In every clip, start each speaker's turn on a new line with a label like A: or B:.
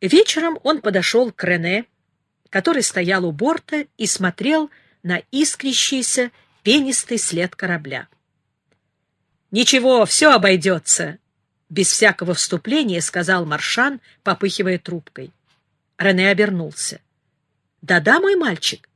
A: Вечером он подошел к Рене, который стоял у борта и смотрел на искрящийся пенистый след корабля. «Ничего, все обойдется», — без всякого вступления сказал Маршан, попыхивая трубкой. Рене обернулся. «Да-да, мой мальчик,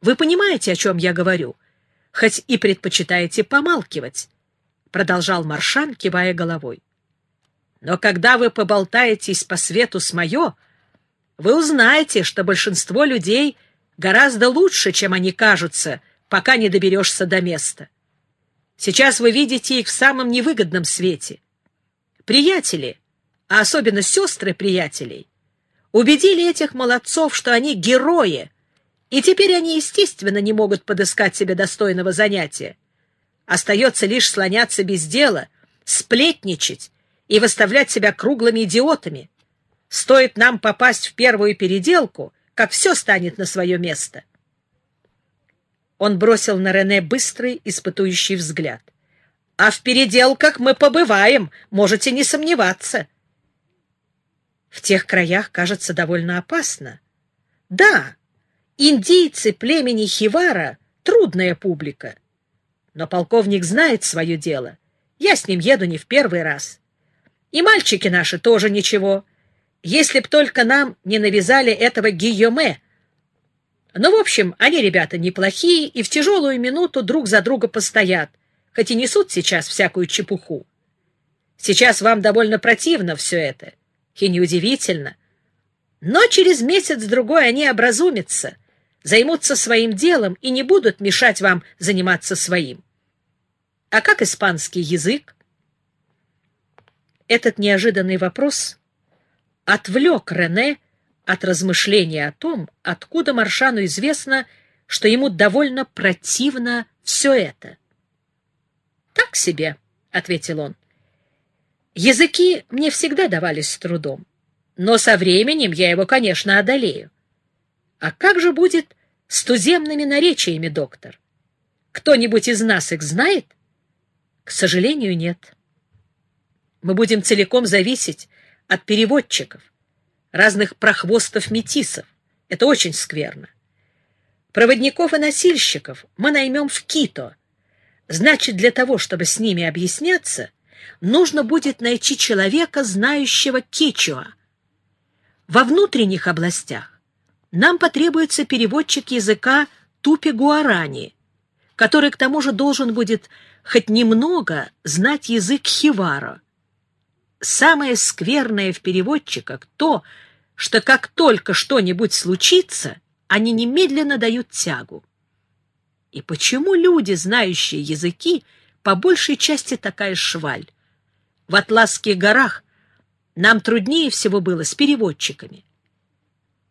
A: вы понимаете, о чем я говорю, хоть и предпочитаете помалкивать», — продолжал Маршан, кивая головой. «Но когда вы поболтаетесь по свету с мое, вы узнаете, что большинство людей гораздо лучше, чем они кажутся, пока не доберешься до места. Сейчас вы видите их в самом невыгодном свете. Приятели, а особенно сестры приятелей, убедили этих молодцов, что они герои, и теперь они, естественно, не могут подыскать себе достойного занятия. Остается лишь слоняться без дела, сплетничать и выставлять себя круглыми идиотами. Стоит нам попасть в первую переделку, как все станет на свое место. Он бросил на Рене быстрый, испытующий взгляд. «А в переделках мы побываем, можете не сомневаться». В тех краях, кажется, довольно опасно. Да, индийцы племени Хивара — трудная публика. Но полковник знает свое дело. Я с ним еду не в первый раз. И мальчики наши тоже ничего. Если б только нам не навязали этого Гийоме, ну, в общем, они ребята неплохие и в тяжелую минуту друг за друга постоят, хоть и несут сейчас всякую чепуху. Сейчас вам довольно противно все это, и неудивительно. Но через месяц-другой они образумятся, займутся своим делом и не будут мешать вам заниматься своим. А как испанский язык? Этот неожиданный вопрос отвлек Рене от размышления о том, откуда Маршану известно, что ему довольно противно все это. «Так себе», — ответил он. «Языки мне всегда давались с трудом, но со временем я его, конечно, одолею. А как же будет с туземными наречиями, доктор? Кто-нибудь из нас их знает? К сожалению, нет. Мы будем целиком зависеть от переводчиков разных прохвостов-метисов. Это очень скверно. Проводников и носильщиков мы наймем в Кито. Значит, для того, чтобы с ними объясняться, нужно будет найти человека, знающего кечуа. Во внутренних областях нам потребуется переводчик языка тупи-гуарани, который к тому же должен будет хоть немного знать язык хиваро. Самое скверное в переводчиках то, что как только что-нибудь случится, они немедленно дают тягу. И почему люди, знающие языки, по большей части такая шваль? В Атласских горах нам труднее всего было с переводчиками.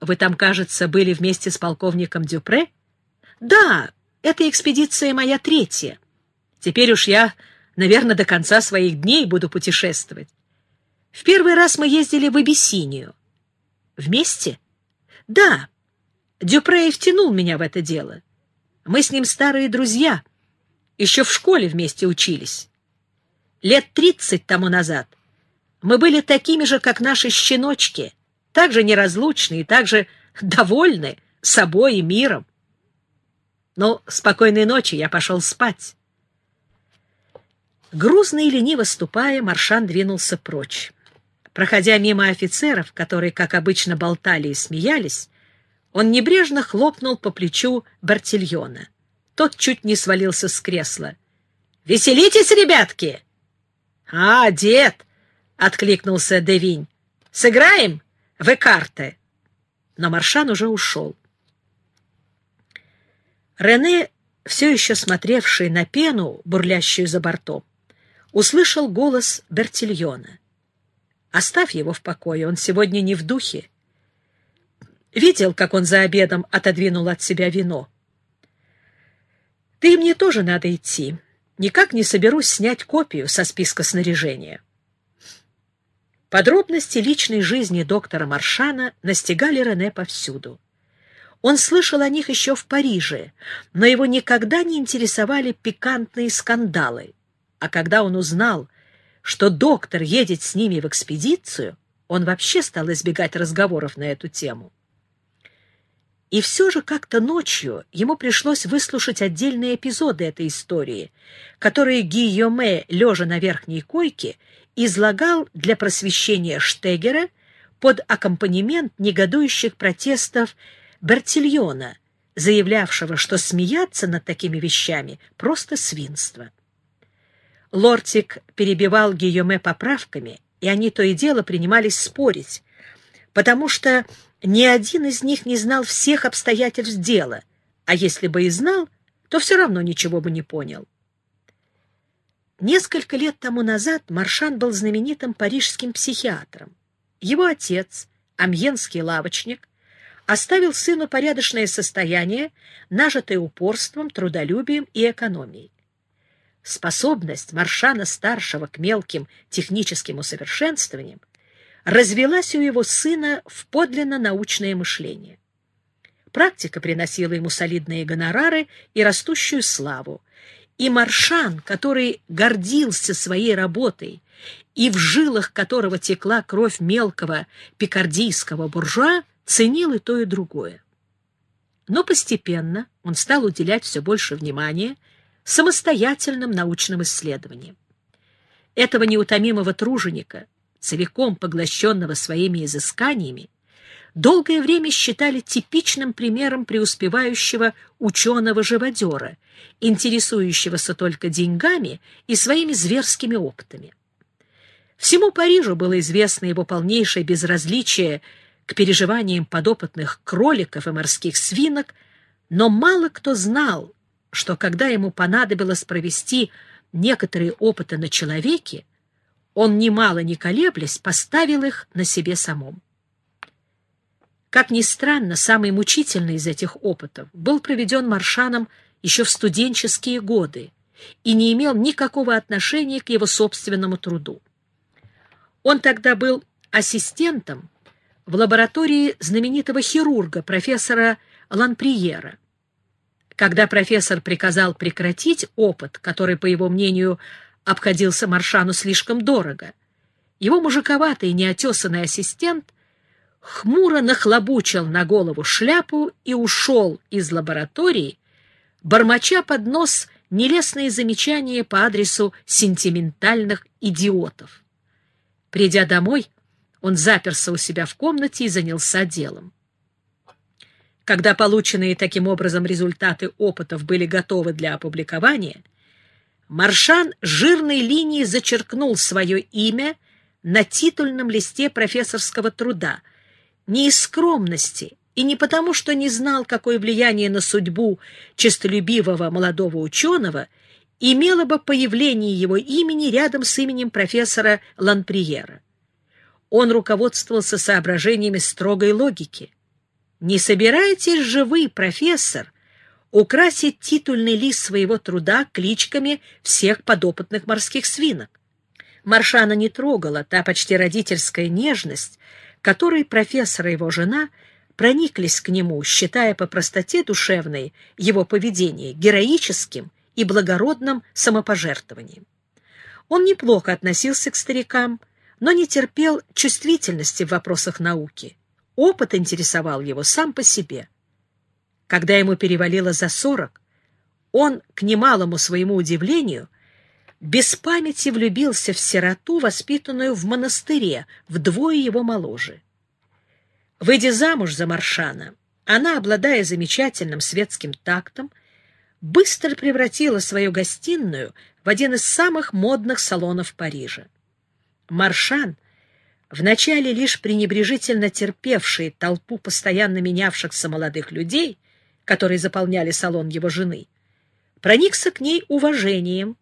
A: Вы там, кажется, были вместе с полковником Дюпре? Да, эта экспедиция моя третья. Теперь уж я, наверное, до конца своих дней буду путешествовать. В первый раз мы ездили в Абиссинию. Вместе? Да. Дюпре втянул меня в это дело. Мы с ним старые друзья. Еще в школе вместе учились. Лет тридцать тому назад мы были такими же, как наши щеночки, так же неразлучны и так же довольны собой и миром. Ну, спокойной ночи, я пошел спать. Грузно и лениво ступая, Маршан двинулся прочь. Проходя мимо офицеров, которые, как обычно, болтали и смеялись, он небрежно хлопнул по плечу Бартильона. Тот чуть не свалился с кресла. «Веселитесь, ребятки!» «А, дед!» — откликнулся Девинь. «Сыграем в карты?» Но Маршан уже ушел. Рене, все еще смотревший на пену, бурлящую за бортом, услышал голос Бертильона. Оставь его в покое, он сегодня не в духе. Видел, как он за обедом отодвинул от себя вино. Да мне тоже надо идти. Никак не соберусь снять копию со списка снаряжения. Подробности личной жизни доктора Маршана настигали Рене повсюду. Он слышал о них еще в Париже, но его никогда не интересовали пикантные скандалы. А когда он узнал, что доктор едет с ними в экспедицию, Он вообще стал избегать разговоров на эту тему. И все же как-то ночью ему пришлось выслушать отдельные эпизоды этой истории, которые Гийоме, лежа на верхней койке, излагал для просвещения Штегера под аккомпанемент негодующих протестов Бертильона, заявлявшего, что смеяться над такими вещами — просто свинство. Лортик перебивал Гийоме поправками, и они то и дело принимались спорить, потому что ни один из них не знал всех обстоятельств дела, а если бы и знал, то все равно ничего бы не понял. Несколько лет тому назад Маршан был знаменитым парижским психиатром. Его отец, амьенский лавочник, оставил сыну порядочное состояние, нажитое упорством, трудолюбием и экономией. Способность Маршана-старшего к мелким техническим усовершенствованиям развелась у его сына в подлинно научное мышление. Практика приносила ему солидные гонорары и растущую славу, и Маршан, который гордился своей работой и в жилах которого текла кровь мелкого пикардийского буржуа, ценил и то, и другое. Но постепенно он стал уделять все больше внимания самостоятельным научным исследованиям. Этого неутомимого труженика, целиком поглощенного своими изысканиями, долгое время считали типичным примером преуспевающего ученого-живодера, интересующегося только деньгами и своими зверскими опытами. Всему Парижу было известно его полнейшее безразличие к переживаниям подопытных кроликов и морских свинок, но мало кто знал, что когда ему понадобилось провести некоторые опыты на человеке, он, немало не колеблясь, поставил их на себе самом. Как ни странно, самый мучительный из этих опытов был проведен Маршаном еще в студенческие годы и не имел никакого отношения к его собственному труду. Он тогда был ассистентом в лаборатории знаменитого хирурга, профессора Ланприера. Когда профессор приказал прекратить опыт, который, по его мнению, обходился Маршану слишком дорого, его мужиковатый неотесанный ассистент хмуро нахлобучил на голову шляпу и ушел из лаборатории, бормоча под нос нелестные замечания по адресу сентиментальных идиотов. Придя домой, он заперся у себя в комнате и занялся делом. Когда полученные таким образом результаты опытов были готовы для опубликования, Маршан жирной линией зачеркнул свое имя на титульном листе профессорского труда, не из скромности и не потому, что не знал, какое влияние на судьбу честолюбивого молодого ученого имело бы появление его имени рядом с именем профессора Ланприера он руководствовался соображениями строгой логики. Не собираетесь же вы, профессор, украсить титульный лист своего труда кличками всех подопытных морских свинок? Маршана не трогала та почти родительская нежность, которой профессор и его жена прониклись к нему, считая по простоте душевной его поведение героическим и благородным самопожертвованием. Он неплохо относился к старикам, но не терпел чувствительности в вопросах науки. Опыт интересовал его сам по себе. Когда ему перевалило за сорок, он, к немалому своему удивлению, без памяти влюбился в сироту, воспитанную в монастыре, вдвое его моложе. Выйдя замуж за Маршана, она, обладая замечательным светским тактом, быстро превратила свою гостиную в один из самых модных салонов Парижа. Маршан, вначале лишь пренебрежительно терпевший толпу постоянно менявшихся молодых людей, которые заполняли салон его жены, проникся к ней уважением,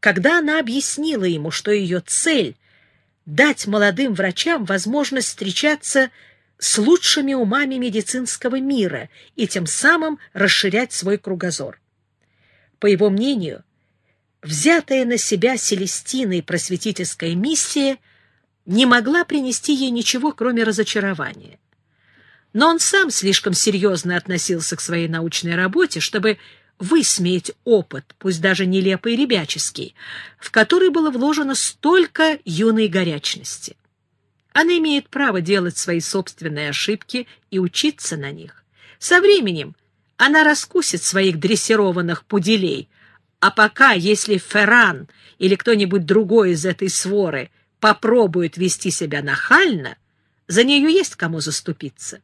A: когда она объяснила ему, что ее цель — дать молодым врачам возможность встречаться с лучшими умами медицинского мира и тем самым расширять свой кругозор. По его мнению, взятая на себя Селестиной просветительская миссия не могла принести ей ничего, кроме разочарования. Но он сам слишком серьезно относился к своей научной работе, чтобы высмеять опыт, пусть даже нелепый и ребяческий, в который было вложено столько юной горячности. Она имеет право делать свои собственные ошибки и учиться на них. Со временем она раскусит своих дрессированных пуделей, а пока, если Ферран или кто-нибудь другой из этой своры попробует вести себя нахально, за нее есть кому заступиться.